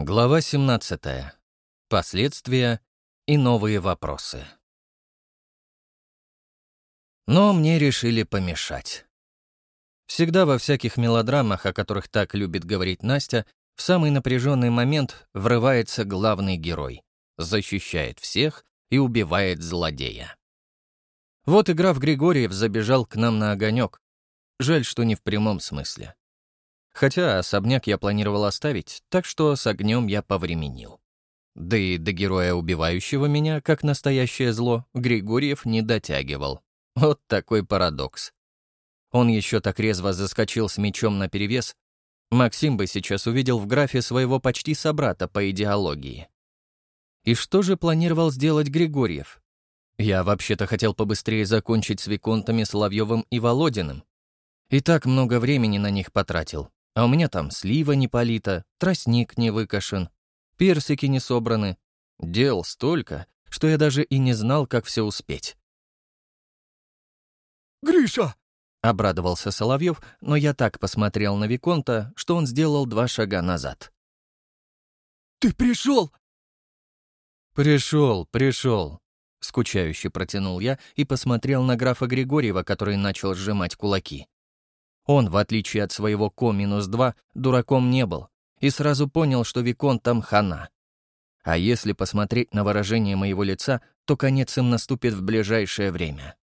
Глава 17. Последствия и новые вопросы. Но мне решили помешать. Всегда во всяких мелодрамах, о которых так любит говорить Настя, в самый напряженный момент врывается главный герой, защищает всех и убивает злодея. Вот и граф Григорьев забежал к нам на огонек. Жаль, что не в прямом смысле. Хотя особняк я планировал оставить, так что с огнем я повременил. Да и до героя, убивающего меня, как настоящее зло, Григорьев не дотягивал. Вот такой парадокс. Он еще так резво заскочил с мечом наперевес. Максим бы сейчас увидел в графе своего почти собрата по идеологии. И что же планировал сделать Григорьев? Я вообще-то хотел побыстрее закончить с Виконтами Соловьевым и Володиным. И так много времени на них потратил. А у меня там слива не полита, тростник не выкошен, персики не собраны. Дел столько, что я даже и не знал, как все успеть. «Гриша!» — обрадовался Соловьев, но я так посмотрел на Виконта, что он сделал два шага назад. «Ты пришел!» «Пришел, пришел!» — скучающе протянул я и посмотрел на графа Григорьева, который начал сжимать кулаки. Он, в отличие от своего Ко-2, дураком не был и сразу понял, что Викон там хана. А если посмотреть на выражение моего лица, то конец им наступит в ближайшее время.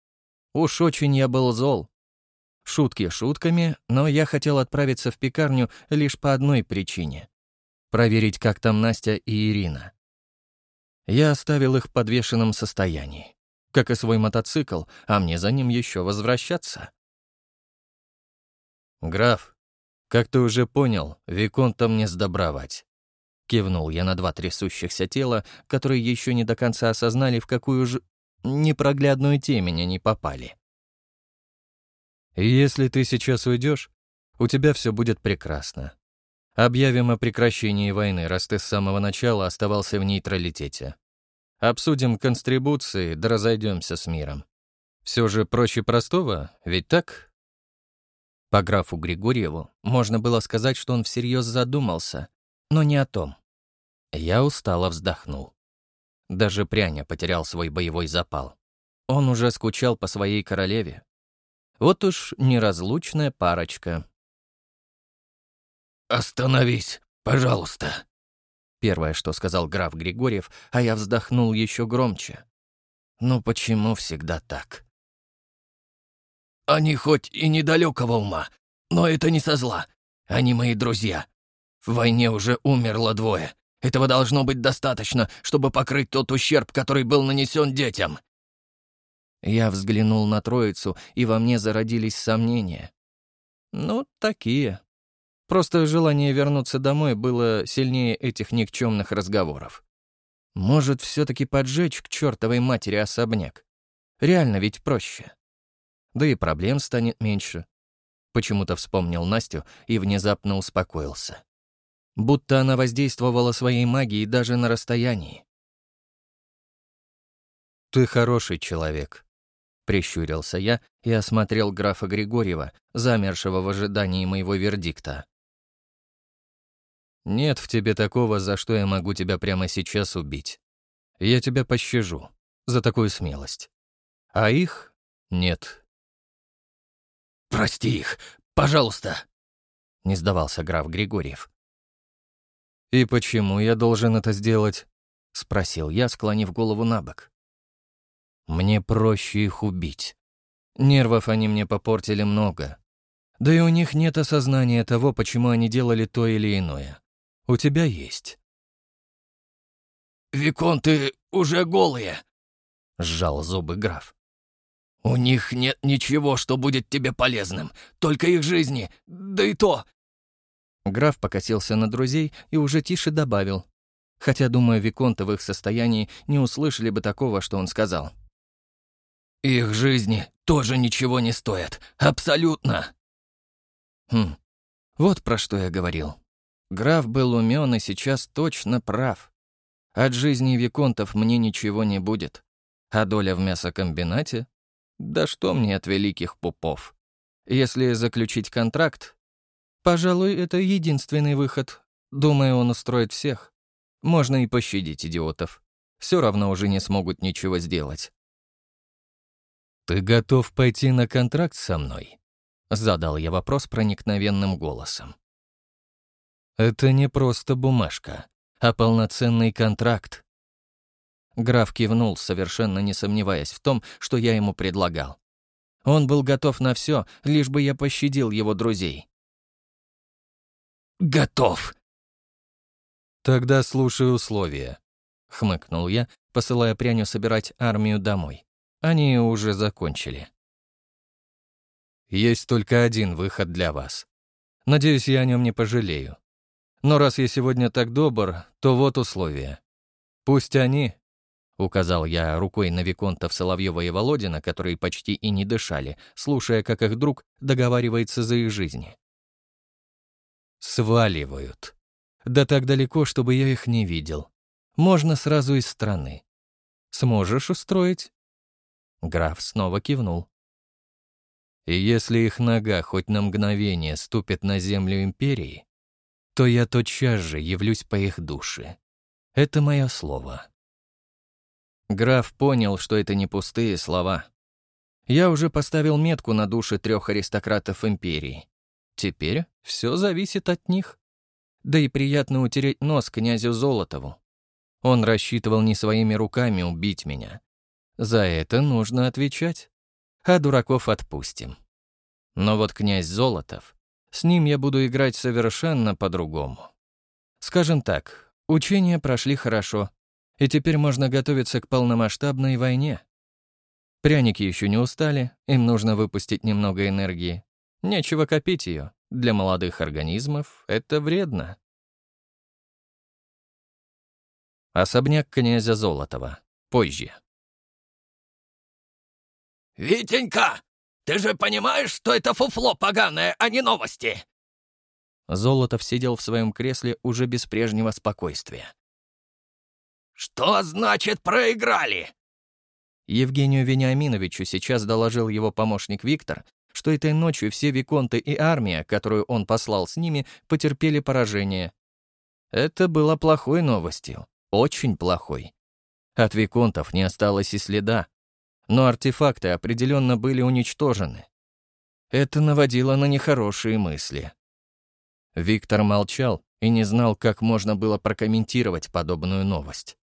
Уж очень я был зол. Шутки шутками, но я хотел отправиться в пекарню лишь по одной причине — проверить, как там Настя и Ирина. Я оставил их в подвешенном состоянии, как и свой мотоцикл, а мне за ним еще возвращаться. «Граф, как ты уже понял, Виконта мне сдобровать». Кивнул я на два трясущихся тела, которые еще не до конца осознали, в какую же непроглядную темень они попали. Если ты сейчас уйдешь, у тебя все будет прекрасно. Объявим о прекращении войны, раз ты с самого начала оставался в нейтралитете. Обсудим констрибуции, да разойдемся с миром. Все же проще простого, ведь так? По графу Григорьеву можно было сказать, что он всерьез задумался, но не о том. Я устало вздохнул. Даже пряня потерял свой боевой запал. Он уже скучал по своей королеве. Вот уж неразлучная парочка. «Остановись, пожалуйста», — первое, что сказал граф Григорьев, а я вздохнул еще громче. «Ну почему всегда так?» Они хоть и недалекого ума, но это не со зла. Они мои друзья. В войне уже умерло двое. Этого должно быть достаточно, чтобы покрыть тот ущерб, который был нанесен детям. Я взглянул на троицу, и во мне зародились сомнения. Ну, такие. Просто желание вернуться домой было сильнее этих никчемных разговоров. Может, все таки поджечь к чертовой матери особняк? Реально ведь проще да и проблем станет меньше. Почему-то вспомнил Настю и внезапно успокоился. Будто она воздействовала своей магией даже на расстоянии. «Ты хороший человек», — прищурился я и осмотрел графа Григорьева, замершего в ожидании моего вердикта. «Нет в тебе такого, за что я могу тебя прямо сейчас убить. Я тебя пощажу за такую смелость. А их нет, «Прости их, пожалуйста!» — не сдавался граф Григорьев. «И почему я должен это сделать?» — спросил я, склонив голову на бок. «Мне проще их убить. Нервов они мне попортили много. Да и у них нет осознания того, почему они делали то или иное. У тебя есть». «Виконты уже голые!» — сжал зубы граф. «У них нет ничего, что будет тебе полезным, только их жизни, да и то...» Граф покосился на друзей и уже тише добавил. Хотя, думаю, Виконты в их состоянии не услышали бы такого, что он сказал. «Их жизни тоже ничего не стоят. Абсолютно!» Хм, вот про что я говорил. Граф был умен и сейчас точно прав. От жизни Виконтов мне ничего не будет. А доля в мясокомбинате да что мне от великих пупов? Если заключить контракт, пожалуй, это единственный выход. Думаю, он устроит всех. Можно и пощадить идиотов. Все равно уже не смогут ничего сделать. «Ты готов пойти на контракт со мной?» Задал я вопрос проникновенным голосом. «Это не просто бумажка, а полноценный контракт». Граф кивнул, совершенно не сомневаясь в том, что я ему предлагал. Он был готов на все, лишь бы я пощадил его друзей. «Готов!» «Тогда слушай условия», — хмыкнул я, посылая пряню собирать армию домой. Они уже закончили. Есть только один выход для вас. Надеюсь, я о нем не пожалею. Но раз я сегодня так добр, то вот условия. Пусть они, — указал я рукой на Виконтов Соловьева и Володина, которые почти и не дышали, слушая, как их друг договаривается за их жизни. Сваливают. Да так далеко, чтобы я их не видел. Можно сразу из страны. Сможешь устроить? Граф снова кивнул. И если их нога хоть на мгновение ступит на землю Империи, то я тотчас же явлюсь по их душе. Это мое слово. Граф понял, что это не пустые слова. Я уже поставил метку на души трех аристократов Империи. Теперь все зависит от них. Да и приятно утереть нос князю Золотову. Он рассчитывал не своими руками убить меня. За это нужно отвечать а дураков отпустим. Но вот князь Золотов, с ним я буду играть совершенно по-другому. Скажем так, учения прошли хорошо, и теперь можно готовиться к полномасштабной войне. Пряники еще не устали, им нужно выпустить немного энергии. Нечего копить ее. Для молодых организмов это вредно. Особняк князя Золотова. Позже. «Витенька, ты же понимаешь, что это фуфло поганое, а не новости?» Золотов сидел в своем кресле уже без прежнего спокойствия. «Что значит проиграли?» Евгению Вениаминовичу сейчас доложил его помощник Виктор, что этой ночью все виконты и армия, которую он послал с ними, потерпели поражение. Это было плохой новостью, очень плохой. От виконтов не осталось и следа, но артефакты определенно были уничтожены. Это наводило на нехорошие мысли. Виктор молчал и не знал, как можно было прокомментировать подобную новость.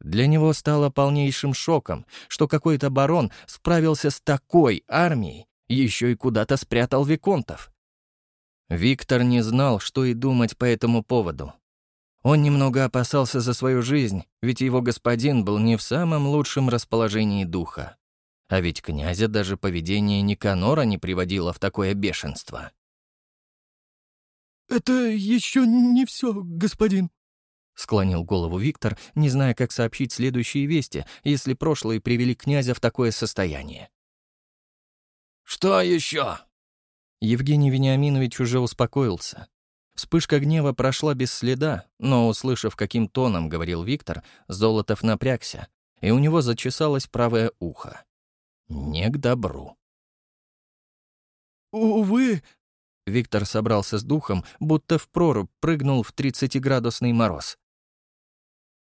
Для него стало полнейшим шоком, что какой-то барон справился с такой армией, еще и куда-то спрятал виконтов. Виктор не знал, что и думать по этому поводу. Он немного опасался за свою жизнь, ведь его господин был не в самом лучшем расположении духа. А ведь князя даже поведение Никанора не приводило в такое бешенство. «Это еще не все, господин», — склонил голову Виктор, не зная, как сообщить следующие вести, если прошлые привели князя в такое состояние. «Что еще?» Евгений Вениаминович уже успокоился. Вспышка гнева прошла без следа, но, услышав, каким тоном говорил Виктор, Золотов напрягся, и у него зачесалось правое ухо. Не к добру. «Увы...» Виктор собрался с духом, будто в прорубь прыгнул в 30-градусный мороз.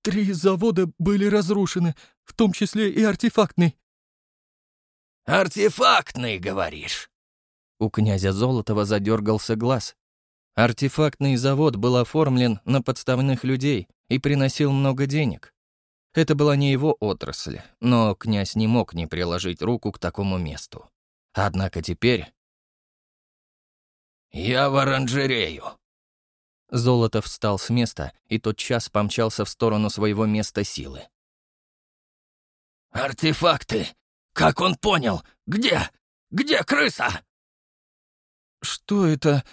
«Три завода были разрушены, в том числе и артефактный». «Артефактный, говоришь?» У князя Золотова задергался глаз, Артефактный завод был оформлен на подставных людей и приносил много денег. Это была не его отрасль, но князь не мог не приложить руку к такому месту. Однако теперь... «Я в оранжерею!» Золотов встал с места и тотчас помчался в сторону своего места силы. «Артефакты! Как он понял? Где? Где крыса?» «Что это?»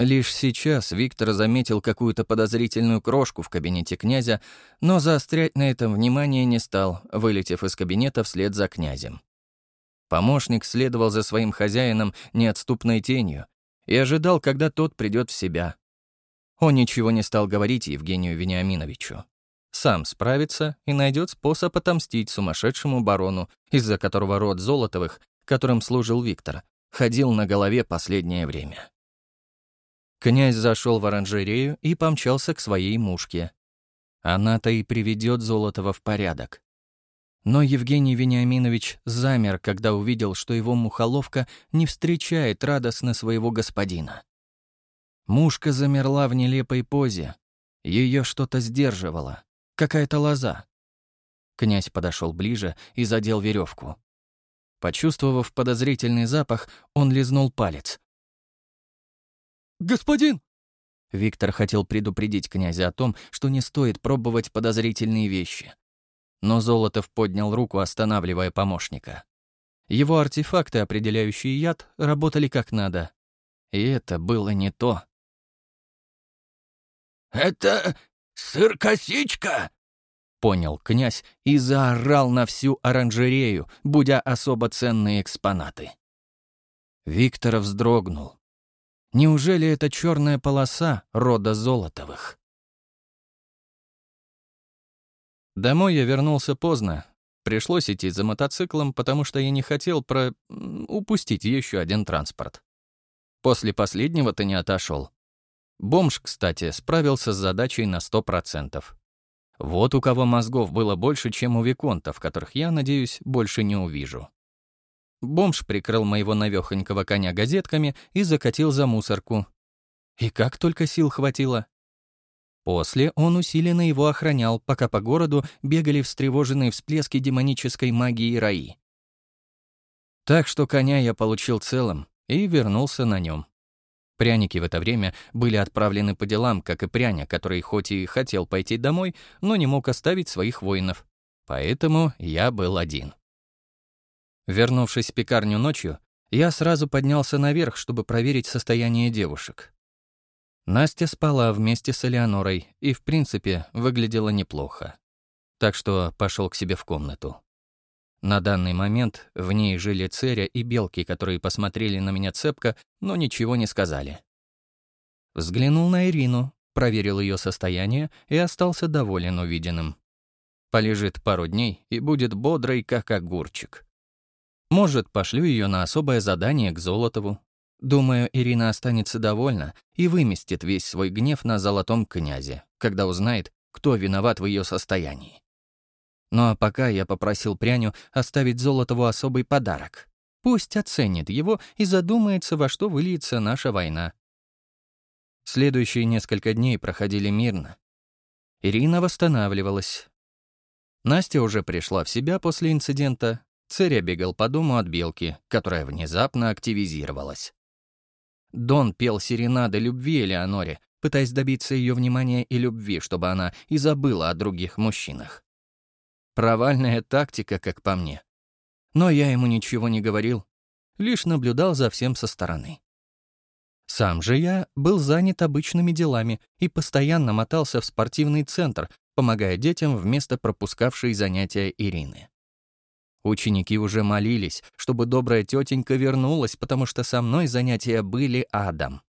Лишь сейчас Виктор заметил какую-то подозрительную крошку в кабинете князя, но заострять на этом внимание не стал, вылетев из кабинета вслед за князем. Помощник следовал за своим хозяином неотступной тенью и ожидал, когда тот придет в себя. Он ничего не стал говорить Евгению Вениаминовичу. Сам справится и найдет способ отомстить сумасшедшему барону, из-за которого род Золотовых, которым служил Виктор, ходил на голове последнее время. Князь зашел в оранжерею и помчался к своей мушке. Она-то и приведет Золотого в порядок. Но Евгений Вениаминович замер, когда увидел, что его мухоловка не встречает радостно своего господина. Мушка замерла в нелепой позе. Ее что-то сдерживало. Какая-то лоза. Князь подошел ближе и задел веревку. Почувствовав подозрительный запах, он лизнул палец. «Господин!» Виктор хотел предупредить князя о том, что не стоит пробовать подозрительные вещи. Но Золотов поднял руку, останавливая помощника. Его артефакты, определяющие яд, работали как надо. И это было не то. «Это сыр-косичка?» — понял князь и заорал на всю оранжерею, будя особо ценные экспонаты. Виктор вздрогнул. Неужели это черная полоса рода Золотовых? Домой я вернулся поздно. Пришлось идти за мотоциклом, потому что я не хотел про... упустить еще один транспорт. После последнего ты не отошел. Бомж, кстати, справился с задачей на сто процентов. Вот у кого мозгов было больше, чем у виконтов, которых я, надеюсь, больше не увижу. Бомж прикрыл моего навехонького коня газетками и закатил за мусорку. И как только сил хватило. После он усиленно его охранял, пока по городу бегали встревоженные всплески демонической магии Раи. Так что коня я получил целым и вернулся на нем. Пряники в это время были отправлены по делам, как и пряня, который хоть и хотел пойти домой, но не мог оставить своих воинов. Поэтому я был один. Вернувшись в пекарню ночью, я сразу поднялся наверх, чтобы проверить состояние девушек. Настя спала вместе с Элеонорой и, в принципе, выглядела неплохо. Так что пошел к себе в комнату. На данный момент в ней жили Церя и Белки, которые посмотрели на меня цепко, но ничего не сказали. Взглянул на Ирину, проверил ее состояние и остался доволен увиденным. Полежит пару дней и будет бодрой, как огурчик. Может, пошлю ее на особое задание к Золотову, Думаю, Ирина останется довольна и выместит весь свой гнев на золотом князе, когда узнает, кто виноват в ее состоянии. Ну а пока я попросил пряню оставить Золотову особый подарок. Пусть оценит его и задумается, во что выльется наша война. Следующие несколько дней проходили мирно. Ирина восстанавливалась. Настя уже пришла в себя после инцидента. Церя бегал по дому от белки, которая внезапно активизировалась. Дон пел серенады любви Элеоноре, пытаясь добиться ее внимания и любви, чтобы она и забыла о других мужчинах. Провальная тактика, как по мне. Но я ему ничего не говорил, лишь наблюдал за всем со стороны. Сам же я был занят обычными делами и постоянно мотался в спортивный центр, помогая детям вместо пропускавшей занятия Ирины. Ученики уже молились, чтобы добрая тетенька вернулась, потому что со мной занятия были адом.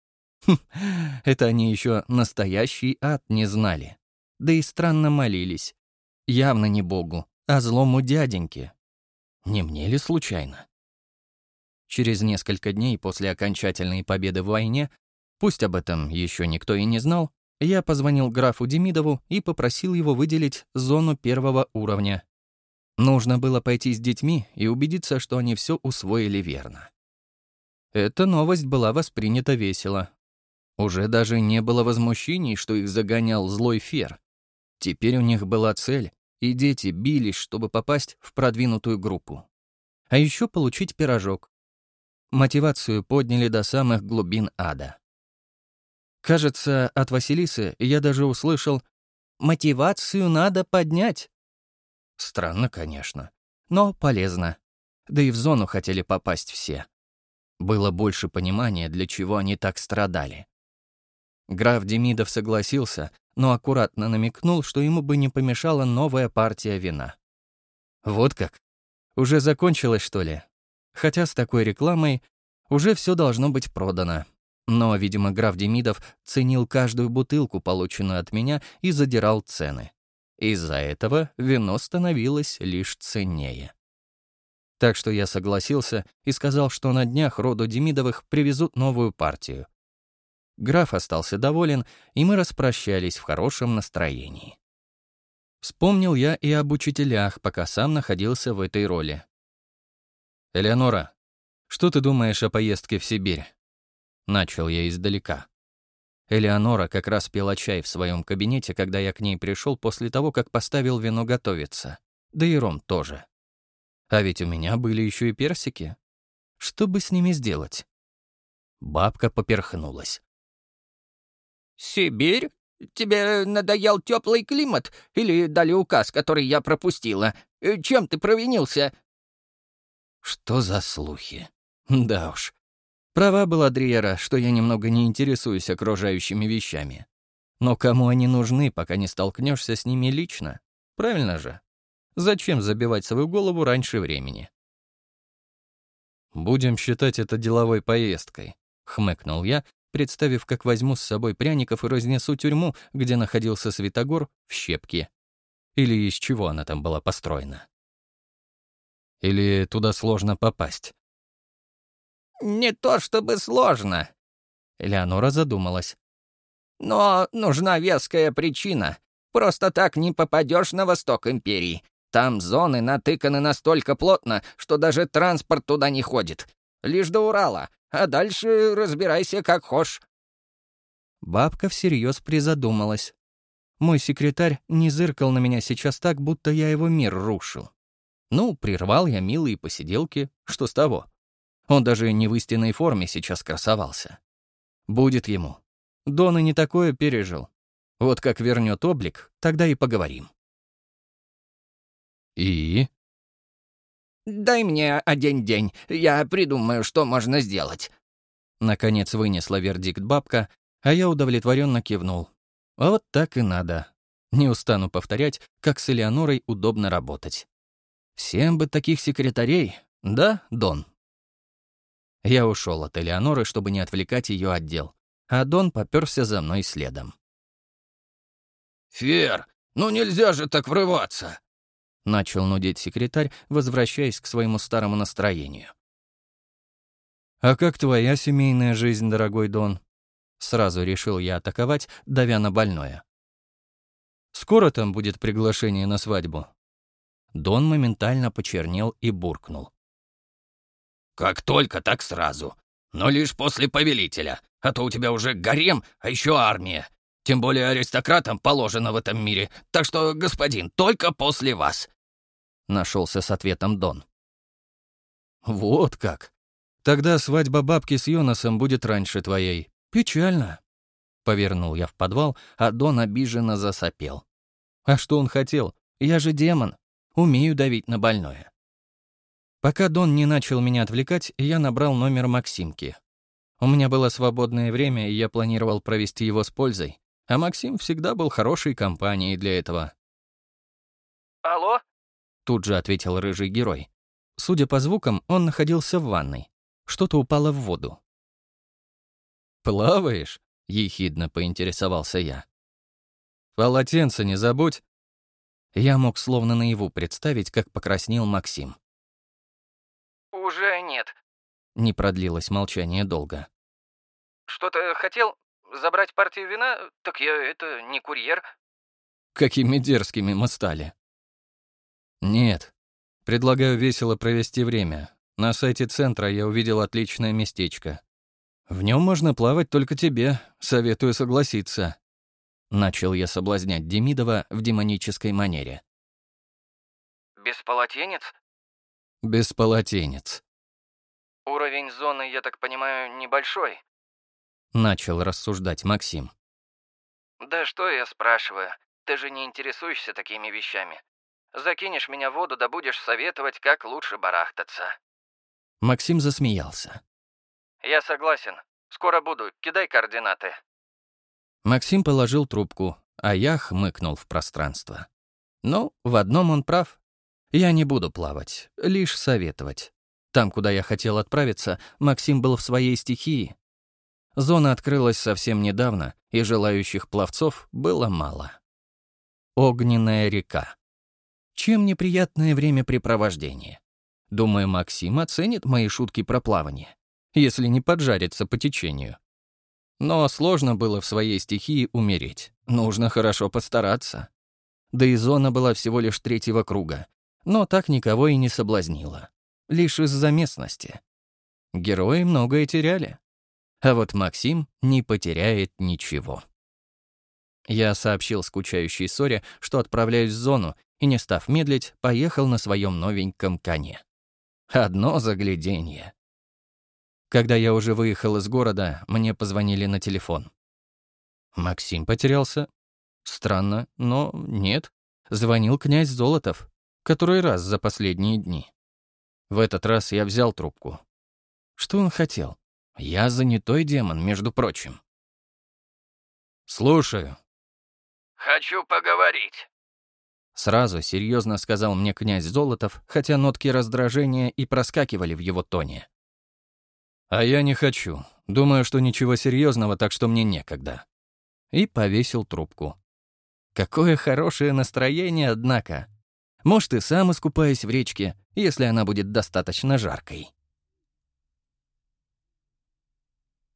Хм, это они еще настоящий ад не знали. Да и странно молились. Явно не Богу, а злому дяденьке. Не мне ли случайно? Через несколько дней после окончательной победы в войне, пусть об этом еще никто и не знал, я позвонил графу Демидову и попросил его выделить зону первого уровня Нужно было пойти с детьми и убедиться, что они все усвоили верно. Эта новость была воспринята весело. Уже даже не было возмущений, что их загонял злой фер. Теперь у них была цель, и дети бились, чтобы попасть в продвинутую группу. А еще получить пирожок. Мотивацию подняли до самых глубин ада. Кажется, от Василисы я даже услышал «Мотивацию надо поднять». Странно, конечно, но полезно. Да и в зону хотели попасть все. Было больше понимания, для чего они так страдали. Граф Демидов согласился, но аккуратно намекнул, что ему бы не помешала новая партия вина. Вот как? Уже закончилось, что ли? Хотя с такой рекламой уже все должно быть продано. Но, видимо, граф Демидов ценил каждую бутылку, полученную от меня, и задирал цены. Из-за этого вино становилось лишь ценнее. Так что я согласился и сказал, что на днях роду Демидовых привезут новую партию. Граф остался доволен, и мы распрощались в хорошем настроении. Вспомнил я и об учителях, пока сам находился в этой роли. «Элеонора, что ты думаешь о поездке в Сибирь?» Начал я издалека. Элеонора как раз пила чай в своем кабинете, когда я к ней пришел после того, как поставил вино готовиться. Да и ром тоже. А ведь у меня были еще и персики. Что бы с ними сделать? Бабка поперхнулась. «Сибирь? Тебе надоел теплый климат? Или дали указ, который я пропустила? Чем ты провинился?» Что за слухи? Да уж. Права была Дриера, что я немного не интересуюсь окружающими вещами. Но кому они нужны, пока не столкнешься с ними лично? Правильно же? Зачем забивать свою голову раньше времени? «Будем считать это деловой поездкой», — хмыкнул я, представив, как возьму с собой пряников и разнесу тюрьму, где находился Святогор, в щепки. Или из чего она там была построена. Или туда сложно попасть? «Не то чтобы сложно», — Элеонора задумалась. «Но нужна веская причина. Просто так не попадешь на восток Империи. Там зоны натыканы настолько плотно, что даже транспорт туда не ходит. Лишь до Урала, а дальше разбирайся как хошь». Бабка всерьез призадумалась. Мой секретарь не зыркал на меня сейчас так, будто я его мир рушил. Ну, прервал я милые посиделки, что с того? Он даже не в истинной форме сейчас красовался. Будет ему. Дон и не такое пережил. Вот как вернет облик, тогда и поговорим. И? «Дай мне один день, я придумаю, что можно сделать». Наконец вынесла вердикт бабка, а я удовлетворенно кивнул. Вот так и надо. Не устану повторять, как с Элеонорой удобно работать. Всем бы таких секретарей, да, Дон? Я ушел от Элеоноры, чтобы не отвлекать ее от дел, а Дон попёрся за мной следом. «Фер, ну нельзя же так врываться!» Начал нудеть секретарь, возвращаясь к своему старому настроению. «А как твоя семейная жизнь, дорогой Дон?» Сразу решил я атаковать, давя на больное. «Скоро там будет приглашение на свадьбу?» Дон моментально почернел и буркнул. «Как только, так сразу. Но лишь после повелителя, а то у тебя уже гарем, а еще армия. Тем более аристократам положено в этом мире, так что, господин, только после вас». Нашелся с ответом Дон. «Вот как. Тогда свадьба бабки с Йонасом будет раньше твоей. Печально». Повернул я в подвал, а Дон обиженно засопел. «А что он хотел? Я же демон. Умею давить на больное. Пока Дон не начал меня отвлекать, я набрал номер Максимки. У меня было свободное время, и я планировал провести его с пользой, а Максим всегда был хорошей компанией для этого. «Алло?» — тут же ответил рыжий герой. Судя по звукам, он находился в ванной. Что-то упало в воду. «Плаваешь?» — ехидно поинтересовался я. «Полотенце не забудь!» Я мог словно наяву представить, как покраснел Максим. «Уже нет». Не продлилось молчание долго. «Что-то хотел? Забрать партию вина? Так я это не курьер». Какими дерзкими мы стали. «Нет. Предлагаю весело провести время. На сайте центра я увидел отличное местечко. В нем можно плавать только тебе. Советую согласиться». Начал я соблазнять Демидова в демонической манере. «Без полотенец?» «Без полотенец». «Уровень зоны, я так понимаю, небольшой?» Начал рассуждать Максим. «Да что я спрашиваю? Ты же не интересуешься такими вещами. Закинешь меня в воду, да будешь советовать, как лучше барахтаться». Максим засмеялся. «Я согласен. Скоро буду. Кидай координаты». Максим положил трубку, а я хмыкнул в пространство. Ну, в одном он прав. Я не буду плавать, лишь советовать. Там, куда я хотел отправиться, Максим был в своей стихии. Зона открылась совсем недавно, и желающих пловцов было мало. Огненная река. Чем неприятное времяпрепровождение? Думаю, Максим оценит мои шутки про плавание, если не поджарится по течению. Но сложно было в своей стихии умереть. Нужно хорошо постараться. Да и зона была всего лишь третьего круга. Но так никого и не соблазнила. Лишь из-за местности. Герои многое теряли. А вот Максим не потеряет ничего. Я сообщил скучающей Соре, что отправляюсь в зону, и, не став медлить, поехал на своем новеньком коне. Одно загляденье. Когда я уже выехал из города, мне позвонили на телефон. Максим потерялся? Странно, но нет. Звонил князь Золотов, который раз за последние дни. В этот раз я взял трубку. Что он хотел? Я занятой демон, между прочим. «Слушаю». «Хочу поговорить». Сразу серьезно сказал мне князь Золотов, хотя нотки раздражения и проскакивали в его тоне. «А я не хочу. Думаю, что ничего серьезного, так что мне некогда». И повесил трубку. Какое хорошее настроение, однако. Может, и сам искупаюсь в речке, если она будет достаточно жаркой.